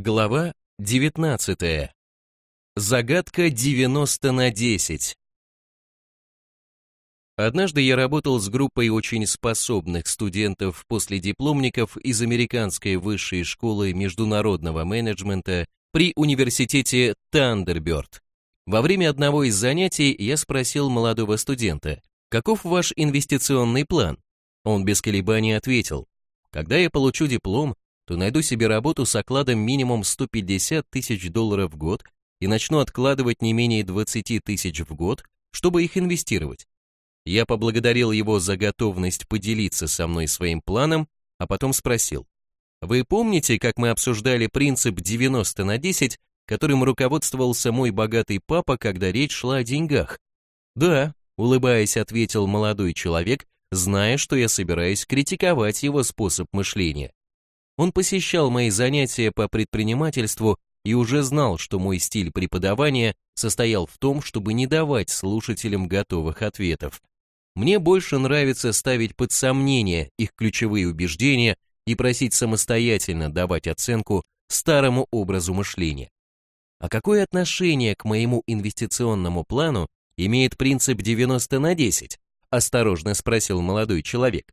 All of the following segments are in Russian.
Глава 19. Загадка 90 на 10. Однажды я работал с группой очень способных студентов после дипломников из Американской высшей школы международного менеджмента при университете Тандерберт. Во время одного из занятий я спросил молодого студента, каков ваш инвестиционный план? Он без колебаний ответил, когда я получу диплом, то найду себе работу с окладом минимум 150 тысяч долларов в год и начну откладывать не менее 20 тысяч в год, чтобы их инвестировать. Я поблагодарил его за готовность поделиться со мной своим планом, а потом спросил, вы помните, как мы обсуждали принцип 90 на 10, которым руководствовался мой богатый папа, когда речь шла о деньгах? Да, улыбаясь, ответил молодой человек, зная, что я собираюсь критиковать его способ мышления. Он посещал мои занятия по предпринимательству и уже знал, что мой стиль преподавания состоял в том, чтобы не давать слушателям готовых ответов. Мне больше нравится ставить под сомнение их ключевые убеждения и просить самостоятельно давать оценку старому образу мышления. А какое отношение к моему инвестиционному плану имеет принцип 90 на 10? Осторожно спросил молодой человек.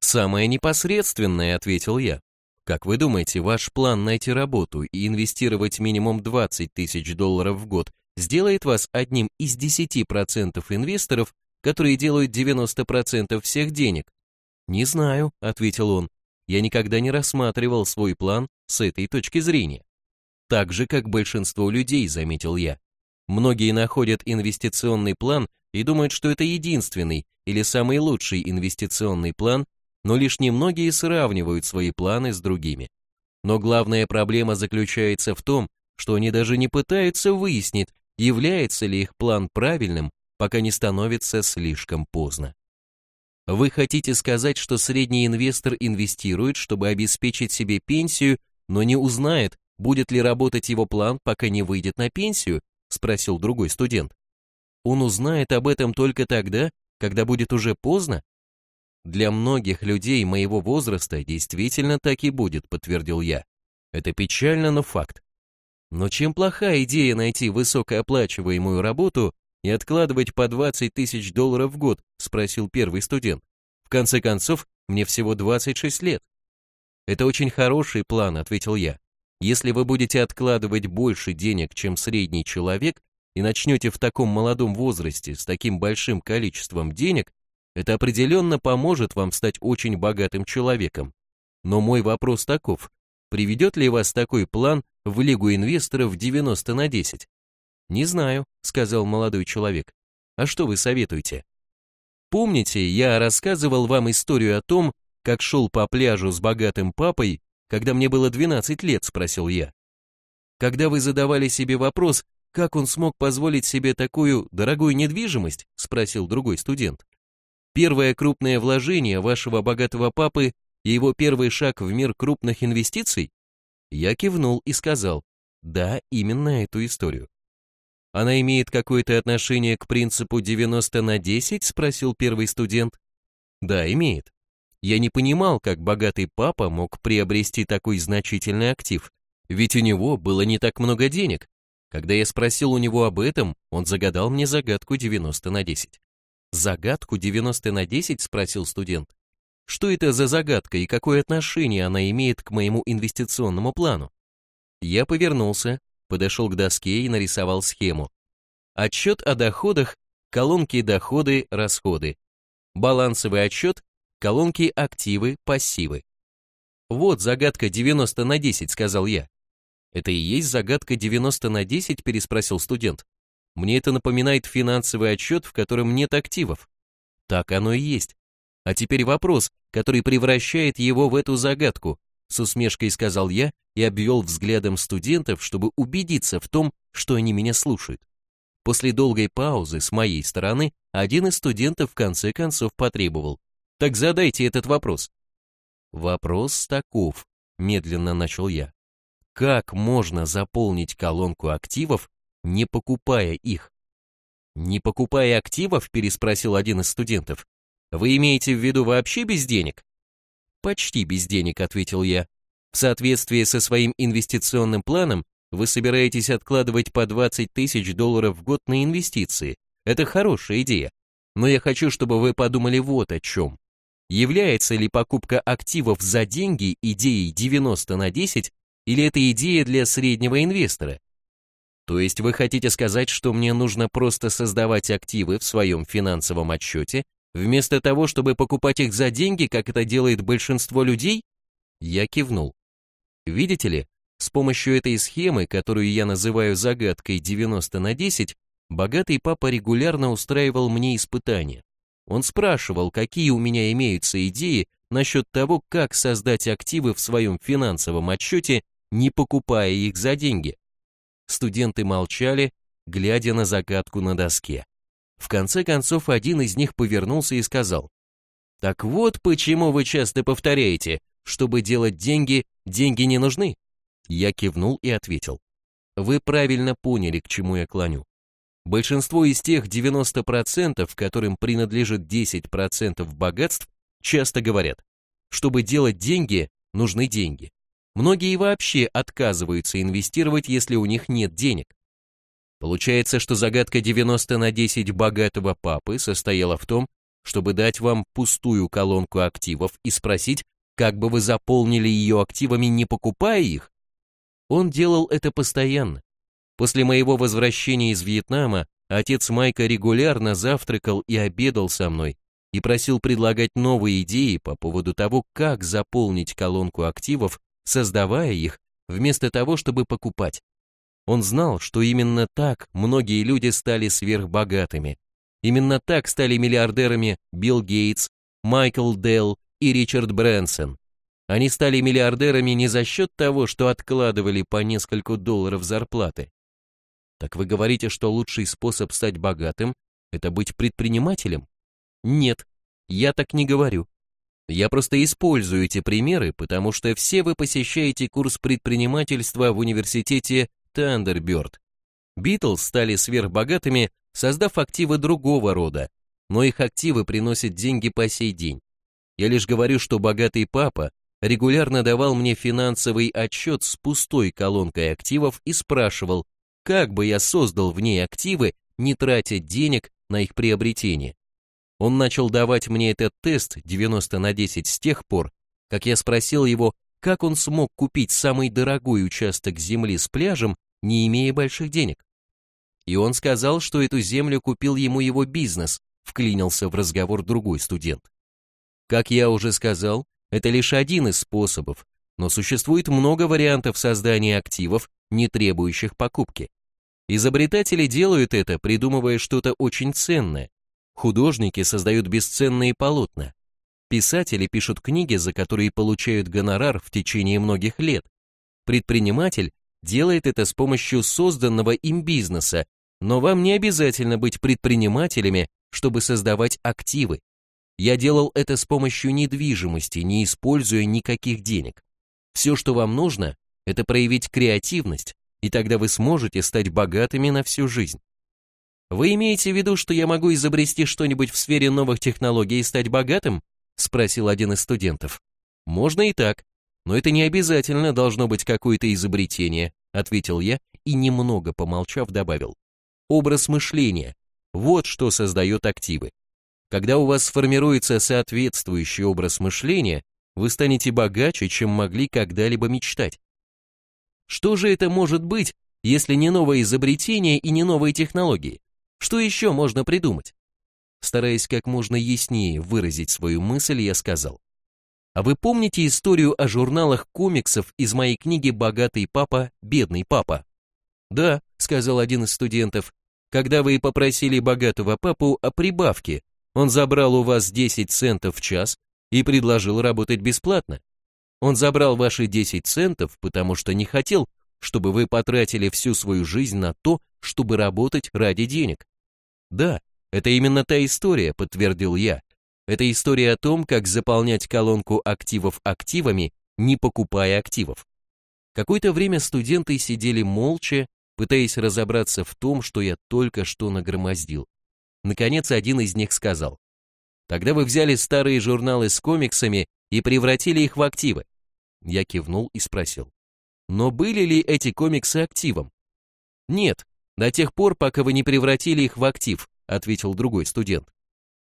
Самое непосредственное, ответил я. Как вы думаете, ваш план найти работу и инвестировать минимум 20 тысяч долларов в год сделает вас одним из 10% инвесторов, которые делают 90% всех денег? Не знаю, ответил он. Я никогда не рассматривал свой план с этой точки зрения. Так же, как большинство людей, заметил я. Многие находят инвестиционный план и думают, что это единственный или самый лучший инвестиционный план, но лишь немногие сравнивают свои планы с другими. Но главная проблема заключается в том, что они даже не пытаются выяснить, является ли их план правильным, пока не становится слишком поздно. Вы хотите сказать, что средний инвестор инвестирует, чтобы обеспечить себе пенсию, но не узнает, будет ли работать его план, пока не выйдет на пенсию? спросил другой студент. Он узнает об этом только тогда, когда будет уже поздно? Для многих людей моего возраста действительно так и будет, подтвердил я. Это печально, но факт. Но чем плохая идея найти высокооплачиваемую работу и откладывать по 20 тысяч долларов в год, спросил первый студент. В конце концов, мне всего 26 лет. Это очень хороший план, ответил я. Если вы будете откладывать больше денег, чем средний человек, и начнете в таком молодом возрасте с таким большим количеством денег, это определенно поможет вам стать очень богатым человеком. Но мой вопрос таков, приведет ли вас такой план в Лигу инвесторов 90 на 10? Не знаю, сказал молодой человек. А что вы советуете? Помните, я рассказывал вам историю о том, как шел по пляжу с богатым папой, когда мне было 12 лет, спросил я. Когда вы задавали себе вопрос, как он смог позволить себе такую дорогую недвижимость, спросил другой студент. Первое крупное вложение вашего богатого папы и его первый шаг в мир крупных инвестиций? Я кивнул и сказал, да, именно эту историю. Она имеет какое-то отношение к принципу 90 на 10? Спросил первый студент. Да, имеет. Я не понимал, как богатый папа мог приобрести такой значительный актив, ведь у него было не так много денег. Когда я спросил у него об этом, он загадал мне загадку 90 на 10. «Загадку 90 на 10?» – спросил студент. «Что это за загадка и какое отношение она имеет к моему инвестиционному плану?» Я повернулся, подошел к доске и нарисовал схему. Отчет о доходах, колонки доходы, расходы. Балансовый отчет, колонки активы, пассивы. «Вот загадка 90 на 10», — сказал я. «Это и есть загадка 90 на 10?» — переспросил студент. Мне это напоминает финансовый отчет, в котором нет активов. Так оно и есть. А теперь вопрос, который превращает его в эту загадку, с усмешкой сказал я и обвел взглядом студентов, чтобы убедиться в том, что они меня слушают. После долгой паузы с моей стороны один из студентов в конце концов потребовал. Так задайте этот вопрос. Вопрос таков, медленно начал я. Как можно заполнить колонку активов не покупая их. «Не покупая активов?» – переспросил один из студентов. «Вы имеете в виду вообще без денег?» «Почти без денег», – ответил я. «В соответствии со своим инвестиционным планом вы собираетесь откладывать по 20 тысяч долларов в год на инвестиции. Это хорошая идея. Но я хочу, чтобы вы подумали вот о чем. Является ли покупка активов за деньги идеей 90 на 10 или это идея для среднего инвестора? То есть вы хотите сказать, что мне нужно просто создавать активы в своем финансовом отчете, вместо того, чтобы покупать их за деньги, как это делает большинство людей? Я кивнул. Видите ли, с помощью этой схемы, которую я называю загадкой 90 на 10, богатый папа регулярно устраивал мне испытания. Он спрашивал, какие у меня имеются идеи насчет того, как создать активы в своем финансовом отчете, не покупая их за деньги. Студенты молчали, глядя на загадку на доске. В конце концов, один из них повернулся и сказал, «Так вот почему вы часто повторяете, чтобы делать деньги, деньги не нужны». Я кивнул и ответил, «Вы правильно поняли, к чему я клоню. Большинство из тех 90%, которым принадлежит 10% богатств, часто говорят, чтобы делать деньги, нужны деньги. Многие вообще отказываются инвестировать, если у них нет денег. Получается, что загадка 90 на 10 богатого папы состояла в том, чтобы дать вам пустую колонку активов и спросить, как бы вы заполнили ее активами, не покупая их? Он делал это постоянно. После моего возвращения из Вьетнама отец Майка регулярно завтракал и обедал со мной и просил предлагать новые идеи по поводу того, как заполнить колонку активов создавая их, вместо того, чтобы покупать. Он знал, что именно так многие люди стали сверхбогатыми. Именно так стали миллиардерами Билл Гейтс, Майкл Делл и Ричард Брэнсон. Они стали миллиардерами не за счет того, что откладывали по нескольку долларов зарплаты. Так вы говорите, что лучший способ стать богатым – это быть предпринимателем? Нет, я так не говорю. Я просто использую эти примеры, потому что все вы посещаете курс предпринимательства в университете Тандерберт. Битлз стали сверхбогатыми, создав активы другого рода, но их активы приносят деньги по сей день. Я лишь говорю, что богатый папа регулярно давал мне финансовый отчет с пустой колонкой активов и спрашивал, как бы я создал в ней активы, не тратя денег на их приобретение. Он начал давать мне этот тест 90 на 10 с тех пор, как я спросил его, как он смог купить самый дорогой участок земли с пляжем, не имея больших денег. И он сказал, что эту землю купил ему его бизнес, вклинился в разговор другой студент. Как я уже сказал, это лишь один из способов, но существует много вариантов создания активов, не требующих покупки. Изобретатели делают это, придумывая что-то очень ценное, Художники создают бесценные полотна. Писатели пишут книги, за которые получают гонорар в течение многих лет. Предприниматель делает это с помощью созданного им бизнеса, но вам не обязательно быть предпринимателями, чтобы создавать активы. Я делал это с помощью недвижимости, не используя никаких денег. Все, что вам нужно, это проявить креативность, и тогда вы сможете стать богатыми на всю жизнь. Вы имеете в виду, что я могу изобрести что-нибудь в сфере новых технологий и стать богатым? Спросил один из студентов. Можно и так, но это не обязательно должно быть какое-то изобретение, ответил я и немного помолчав добавил. Образ мышления. Вот что создает активы. Когда у вас сформируется соответствующий образ мышления, вы станете богаче, чем могли когда-либо мечтать. Что же это может быть, если не новое изобретение и не новые технологии? Что еще можно придумать? Стараясь как можно яснее выразить свою мысль, я сказал. А вы помните историю о журналах комиксов из моей книги «Богатый папа, бедный папа»? Да, сказал один из студентов, когда вы попросили богатого папу о прибавке, он забрал у вас 10 центов в час и предложил работать бесплатно. Он забрал ваши 10 центов, потому что не хотел, чтобы вы потратили всю свою жизнь на то, чтобы работать ради денег. Да, это именно та история, подтвердил я. Это история о том, как заполнять колонку активов активами, не покупая активов. Какое-то время студенты сидели молча, пытаясь разобраться в том, что я только что нагромоздил. Наконец один из них сказал, «Тогда вы взяли старые журналы с комиксами и превратили их в активы. Я кивнул и спросил. Но были ли эти комиксы активом? Нет, до тех пор, пока вы не превратили их в актив, ответил другой студент.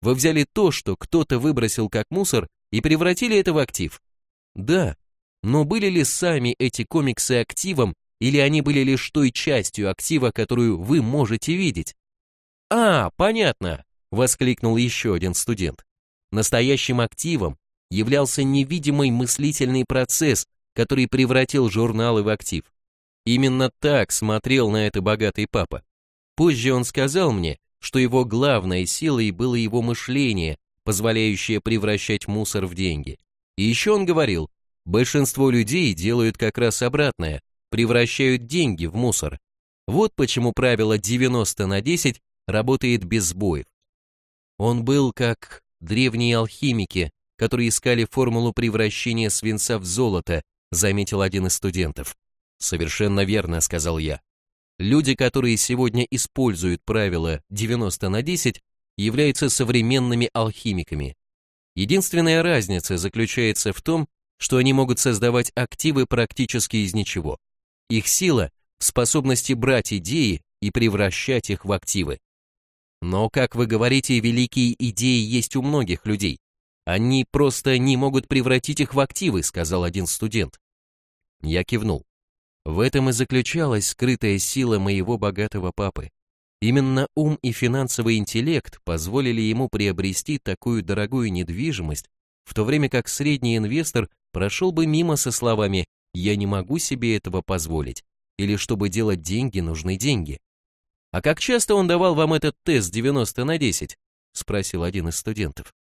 Вы взяли то, что кто-то выбросил как мусор, и превратили это в актив. Да, но были ли сами эти комиксы активом, или они были лишь той частью актива, которую вы можете видеть? А, понятно, воскликнул еще один студент. Настоящим активом являлся невидимый мыслительный процесс, который превратил журналы в актив. Именно так смотрел на это богатый папа. Позже он сказал мне, что его главной силой было его мышление, позволяющее превращать мусор в деньги. И еще он говорил, большинство людей делают как раз обратное, превращают деньги в мусор. Вот почему правило 90 на 10 работает без сбоев. Он был как древние алхимики, которые искали формулу превращения свинца в золото, заметил один из студентов. Совершенно верно, сказал я. Люди, которые сегодня используют правило 90 на 10, являются современными алхимиками. Единственная разница заключается в том, что они могут создавать активы практически из ничего. Их сила в способности брать идеи и превращать их в активы. Но, как вы говорите, великие идеи есть у многих людей. Они просто не могут превратить их в активы, сказал один студент. Я кивнул. В этом и заключалась скрытая сила моего богатого папы. Именно ум и финансовый интеллект позволили ему приобрести такую дорогую недвижимость, в то время как средний инвестор прошел бы мимо со словами «я не могу себе этого позволить» или «чтобы делать деньги, нужны деньги». «А как часто он давал вам этот тест 90 на 10?» — спросил один из студентов.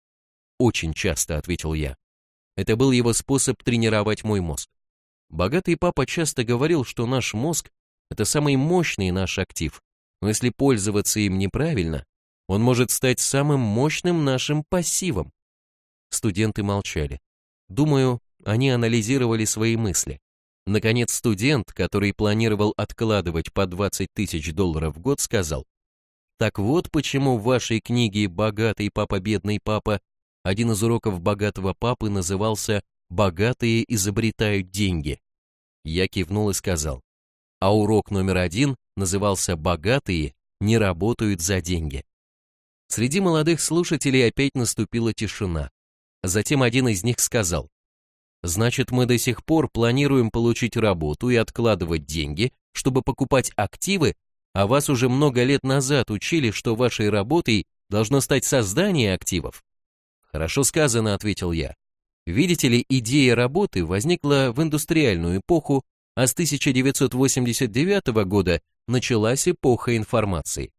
«Очень часто», — ответил я. Это был его способ тренировать мой мозг. Богатый папа часто говорил, что наш мозг — это самый мощный наш актив, но если пользоваться им неправильно, он может стать самым мощным нашим пассивом. Студенты молчали. Думаю, они анализировали свои мысли. Наконец студент, который планировал откладывать по 20 тысяч долларов в год, сказал, «Так вот почему в вашей книге «Богатый папа, бедный папа» один из уроков богатого папы назывался «Богатые изобретают деньги». Я кивнул и сказал. А урок номер один назывался «Богатые не работают за деньги». Среди молодых слушателей опять наступила тишина. Затем один из них сказал. Значит, мы до сих пор планируем получить работу и откладывать деньги, чтобы покупать активы, а вас уже много лет назад учили, что вашей работой должно стать создание активов. Хорошо сказано, ответил я. Видите ли, идея работы возникла в индустриальную эпоху, а с 1989 года началась эпоха информации.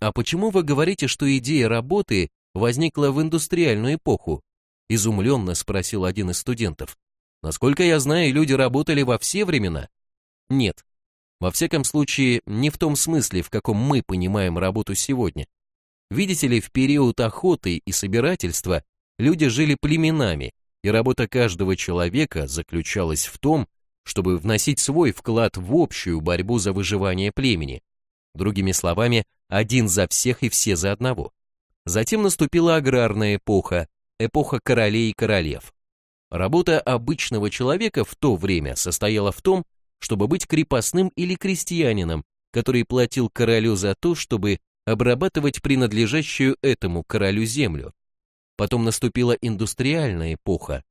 А почему вы говорите, что идея работы возникла в индустриальную эпоху? Изумленно спросил один из студентов. Насколько я знаю, люди работали во все времена. Нет. Во всяком случае, не в том смысле, в каком мы понимаем работу сегодня. Видите ли, в период охоты и собирательства люди жили племенами, и работа каждого человека заключалась в том, чтобы вносить свой вклад в общую борьбу за выживание племени. Другими словами, один за всех и все за одного. Затем наступила аграрная эпоха, эпоха королей и королев. Работа обычного человека в то время состояла в том, чтобы быть крепостным или крестьянином, который платил королю за то, чтобы обрабатывать принадлежащую этому королю землю. Потом наступила индустриальная эпоха.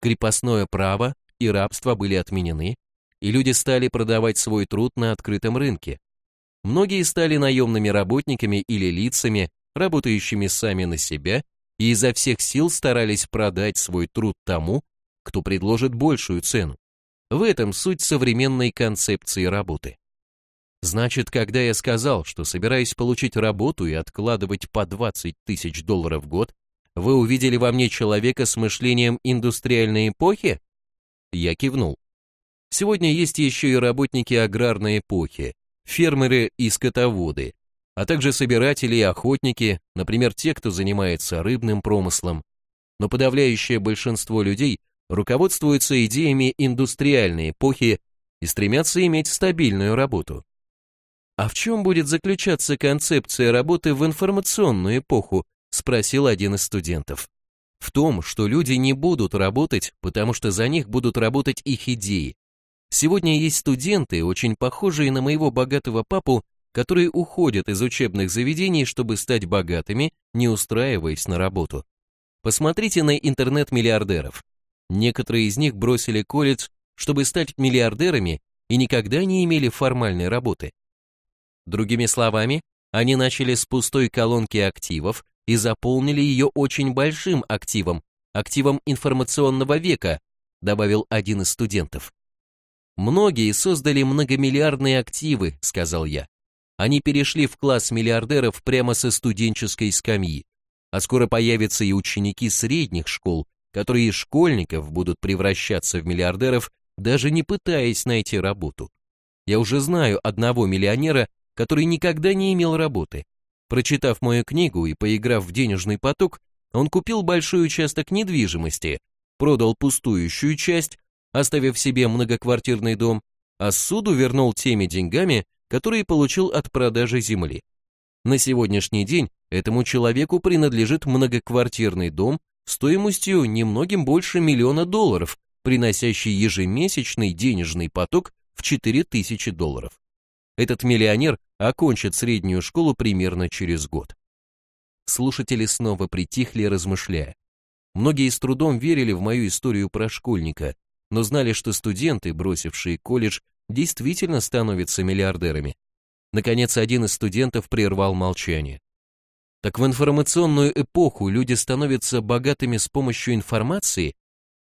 Крепостное право и рабство были отменены, и люди стали продавать свой труд на открытом рынке. Многие стали наемными работниками или лицами, работающими сами на себя, и изо всех сил старались продать свой труд тому, кто предложит большую цену. В этом суть современной концепции работы. Значит, когда я сказал, что собираюсь получить работу и откладывать по 20 тысяч долларов в год, вы увидели во мне человека с мышлением индустриальной эпохи? Я кивнул. Сегодня есть еще и работники аграрной эпохи, фермеры и скотоводы, а также собиратели и охотники, например, те, кто занимается рыбным промыслом. Но подавляющее большинство людей руководствуются идеями индустриальной эпохи и стремятся иметь стабильную работу. А в чем будет заключаться концепция работы в информационную эпоху, спросил один из студентов. В том, что люди не будут работать, потому что за них будут работать их идеи. Сегодня есть студенты, очень похожие на моего богатого папу, которые уходят из учебных заведений, чтобы стать богатыми, не устраиваясь на работу. Посмотрите на интернет-миллиардеров. Некоторые из них бросили колледж, чтобы стать миллиардерами и никогда не имели формальной работы. Другими словами, они начали с пустой колонки активов и заполнили ее очень большим активом, активом информационного века, добавил один из студентов. Многие создали многомиллиардные активы, сказал я. Они перешли в класс миллиардеров прямо со студенческой скамьи, а скоро появятся и ученики средних школ, которые из школьников будут превращаться в миллиардеров, даже не пытаясь найти работу. Я уже знаю одного миллионера, который никогда не имел работы. Прочитав мою книгу и поиграв в денежный поток, он купил большой участок недвижимости, продал пустующую часть, оставив себе многоквартирный дом, а суду вернул теми деньгами, которые получил от продажи земли. На сегодняшний день этому человеку принадлежит многоквартирный дом стоимостью немногим больше миллиона долларов, приносящий ежемесячный денежный поток в 4000 долларов. Этот миллионер окончит среднюю школу примерно через год. Слушатели снова притихли, размышляя. Многие с трудом верили в мою историю про школьника, но знали, что студенты, бросившие колледж, действительно становятся миллиардерами. Наконец, один из студентов прервал молчание. Так в информационную эпоху люди становятся богатыми с помощью информации?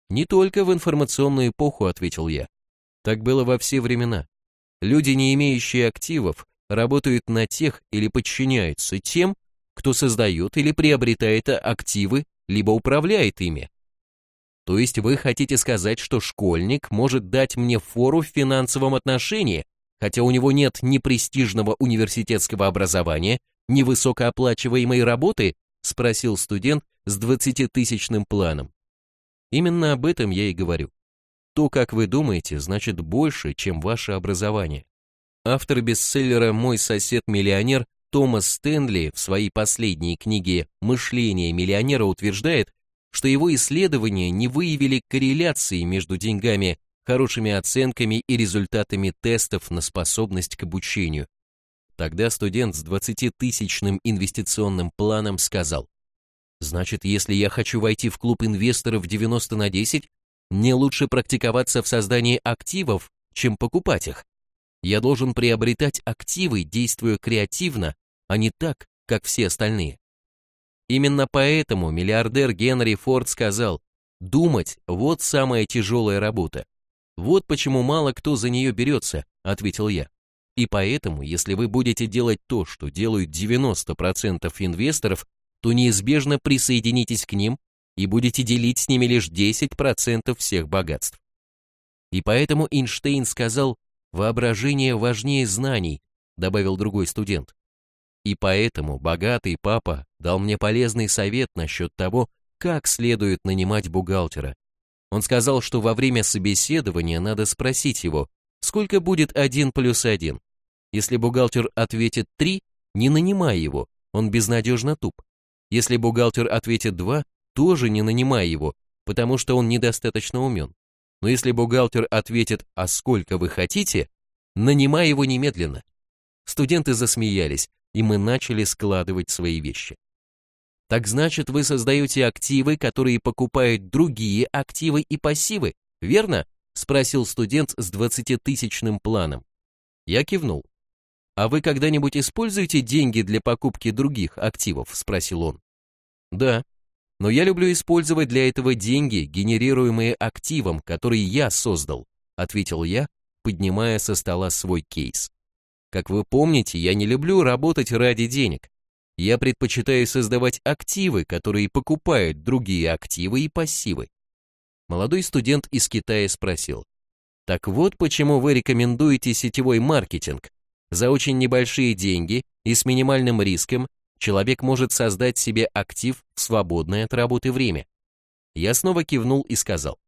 Не только в информационную эпоху, ответил я. Так было во все времена. Люди, не имеющие активов, работают на тех или подчиняются тем, кто создает или приобретает активы, либо управляет ими. То есть вы хотите сказать, что школьник может дать мне фору в финансовом отношении, хотя у него нет ни престижного университетского образования, ни высокооплачиваемой работы? Спросил студент с двадцатитысячным планом. Именно об этом я и говорю. То, как вы думаете, значит больше, чем ваше образование. Автор бестселлера «Мой сосед-миллионер» Томас Стэнли в своей последней книге «Мышление миллионера» утверждает, что его исследования не выявили корреляции между деньгами, хорошими оценками и результатами тестов на способность к обучению. Тогда студент с 20-тысячным инвестиционным планом сказал, «Значит, если я хочу войти в клуб инвесторов 90 на 10, мне лучше практиковаться в создании активов, чем покупать их. Я должен приобретать активы, действуя креативно, а не так, как все остальные. Именно поэтому миллиардер Генри Форд сказал, думать – вот самая тяжелая работа. Вот почему мало кто за нее берется, ответил я. И поэтому, если вы будете делать то, что делают 90% инвесторов, то неизбежно присоединитесь к ним и будете делить с ними лишь 10% всех богатств. И поэтому Эйнштейн сказал «воображение важнее знаний», добавил другой студент. И поэтому богатый папа дал мне полезный совет насчет того, как следует нанимать бухгалтера. Он сказал, что во время собеседования надо спросить его, сколько будет 1 плюс 1. Если бухгалтер ответит 3, не нанимай его, он безнадежно туп. Если бухгалтер ответит 2, тоже не нанимай его, потому что он недостаточно умен. Но если бухгалтер ответит «А сколько вы хотите?», нанимай его немедленно. Студенты засмеялись, и мы начали складывать свои вещи. Так значит, вы создаете активы, которые покупают другие активы и пассивы, верно? Спросил студент с двадцатитысячным планом. Я кивнул. А вы когда-нибудь используете деньги для покупки других активов? Спросил он. Да, но я люблю использовать для этого деньги, генерируемые активом, который я создал, ответил я, поднимая со стола свой кейс. Как вы помните, я не люблю работать ради денег. Я предпочитаю создавать активы, которые покупают другие активы и пассивы. Молодой студент из Китая спросил, так вот почему вы рекомендуете сетевой маркетинг. За очень небольшие деньги и с минимальным риском человек может создать себе актив в свободное от работы время. Я снова кивнул и сказал,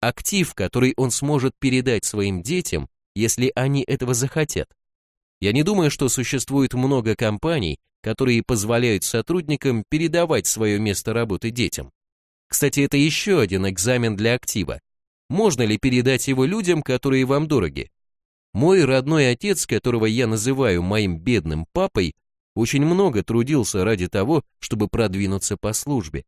актив, который он сможет передать своим детям, если они этого захотят. Я не думаю, что существует много компаний, которые позволяют сотрудникам передавать свое место работы детям. Кстати, это еще один экзамен для актива. Можно ли передать его людям, которые вам дороги? Мой родной отец, которого я называю моим бедным папой, очень много трудился ради того, чтобы продвинуться по службе.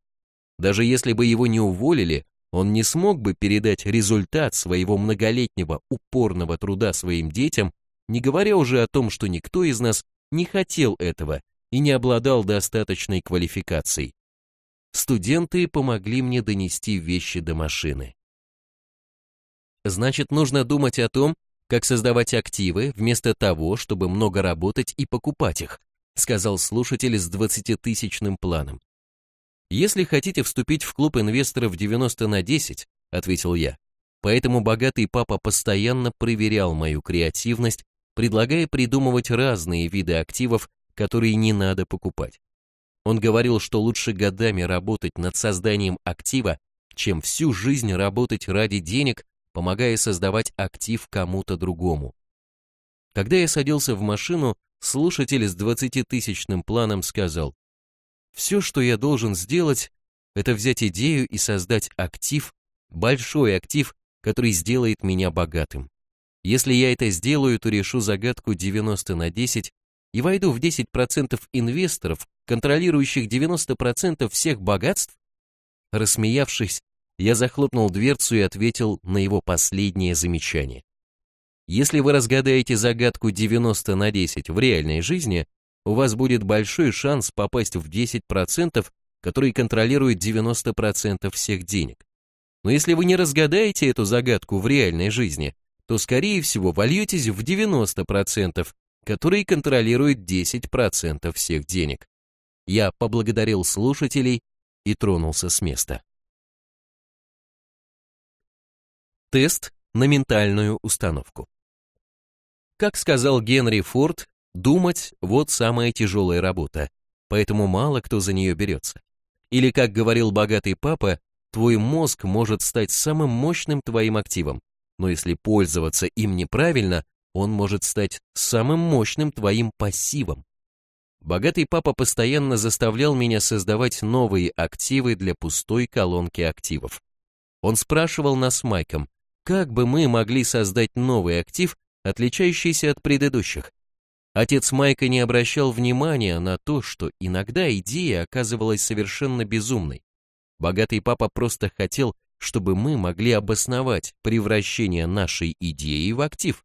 Даже если бы его не уволили, он не смог бы передать результат своего многолетнего упорного труда своим детям, не говоря уже о том, что никто из нас не хотел этого и не обладал достаточной квалификацией. Студенты помогли мне донести вещи до машины. Значит, нужно думать о том, как создавать активы, вместо того, чтобы много работать и покупать их, сказал слушатель с 20-тысячным планом. Если хотите вступить в клуб инвесторов 90 на 10, ответил я, поэтому богатый папа постоянно проверял мою креативность, предлагая придумывать разные виды активов, которые не надо покупать. Он говорил, что лучше годами работать над созданием актива, чем всю жизнь работать ради денег, помогая создавать актив кому-то другому. Когда я садился в машину, слушатель с 20-тысячным планом сказал, «Все, что я должен сделать, это взять идею и создать актив, большой актив, который сделает меня богатым. Если я это сделаю, то решу загадку 90 на 10 и войду в 10% инвесторов, контролирующих 90% всех богатств? Рассмеявшись, я захлопнул дверцу и ответил на его последнее замечание. Если вы разгадаете загадку 90 на 10 в реальной жизни, у вас будет большой шанс попасть в 10%, которые контролируют 90% всех денег. Но если вы не разгадаете эту загадку в реальной жизни, то скорее всего вольетесь в 90%, которые контролируют 10% всех денег. Я поблагодарил слушателей и тронулся с места. Тест на ментальную установку. Как сказал Генри Форд, думать – вот самая тяжелая работа, поэтому мало кто за нее берется. Или, как говорил богатый папа, твой мозг может стать самым мощным твоим активом, но если пользоваться им неправильно, он может стать самым мощным твоим пассивом. Богатый папа постоянно заставлял меня создавать новые активы для пустой колонки активов. Он спрашивал нас с Майком, как бы мы могли создать новый актив, отличающийся от предыдущих. Отец Майка не обращал внимания на то, что иногда идея оказывалась совершенно безумной. Богатый папа просто хотел, чтобы мы могли обосновать превращение нашей идеи в актив.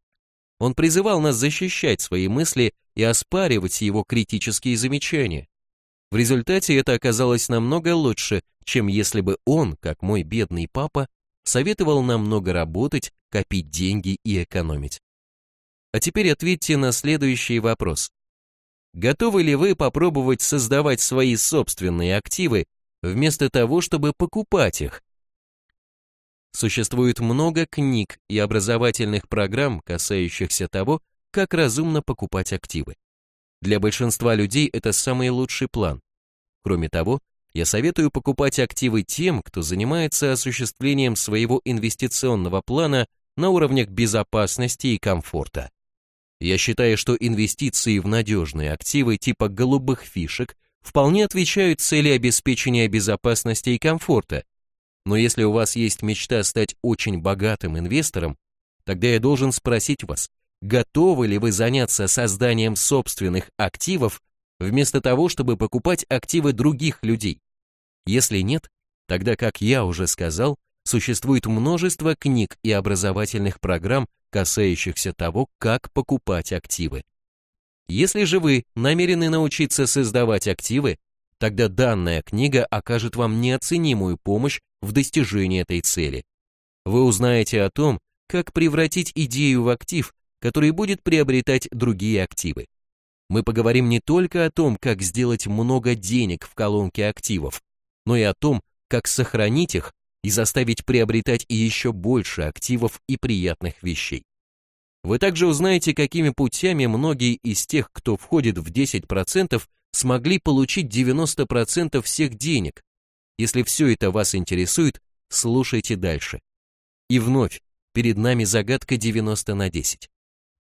Он призывал нас защищать свои мысли и оспаривать его критические замечания. В результате это оказалось намного лучше, чем если бы он, как мой бедный папа, советовал нам много работать, копить деньги и экономить. А теперь ответьте на следующий вопрос. Готовы ли вы попробовать создавать свои собственные активы, вместо того, чтобы покупать их, Существует много книг и образовательных программ, касающихся того, как разумно покупать активы. Для большинства людей это самый лучший план. Кроме того, я советую покупать активы тем, кто занимается осуществлением своего инвестиционного плана на уровнях безопасности и комфорта. Я считаю, что инвестиции в надежные активы типа голубых фишек вполне отвечают цели обеспечения безопасности и комфорта, но если у вас есть мечта стать очень богатым инвестором, тогда я должен спросить вас, готовы ли вы заняться созданием собственных активов вместо того, чтобы покупать активы других людей? Если нет, тогда, как я уже сказал, существует множество книг и образовательных программ, касающихся того, как покупать активы. Если же вы намерены научиться создавать активы, тогда данная книга окажет вам неоценимую помощь в достижении этой цели. Вы узнаете о том, как превратить идею в актив, который будет приобретать другие активы. Мы поговорим не только о том, как сделать много денег в колонке активов, но и о том, как сохранить их и заставить приобретать еще больше активов и приятных вещей. Вы также узнаете, какими путями многие из тех, кто входит в 10%, смогли получить 90% всех денег, если все это вас интересует, слушайте дальше. И вновь, перед нами загадка 90 на 10.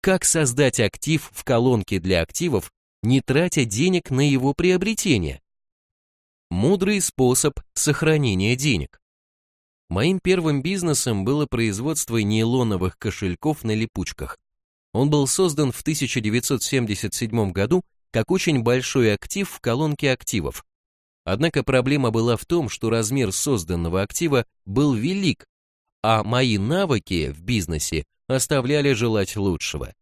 Как создать актив в колонке для активов, не тратя денег на его приобретение? Мудрый способ сохранения денег. Моим первым бизнесом было производство нейлоновых кошельков на липучках. Он был создан в 1977 году как очень большой актив в колонке активов. Однако проблема была в том, что размер созданного актива был велик, а мои навыки в бизнесе оставляли желать лучшего.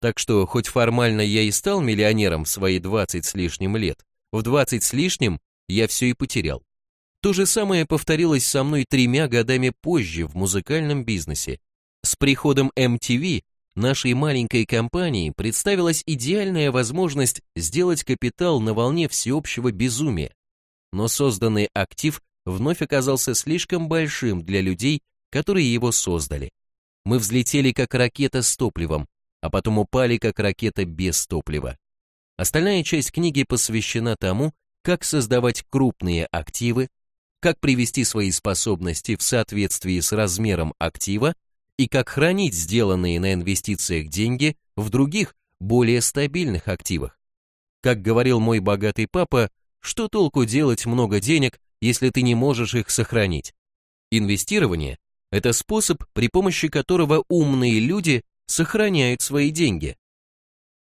Так что, хоть формально я и стал миллионером в свои 20 с лишним лет, в 20 с лишним я все и потерял. То же самое повторилось со мной тремя годами позже в музыкальном бизнесе. С приходом MTV нашей маленькой компании представилась идеальная возможность сделать капитал на волне всеобщего безумия. Но созданный актив вновь оказался слишком большим для людей, которые его создали. Мы взлетели как ракета с топливом, а потом упали как ракета без топлива. Остальная часть книги посвящена тому, как создавать крупные активы, как привести свои способности в соответствии с размером актива и как хранить сделанные на инвестициях деньги в других, более стабильных активах. Как говорил мой богатый папа, что толку делать много денег, если ты не можешь их сохранить? Инвестирование – это способ, при помощи которого умные люди сохраняют свои деньги.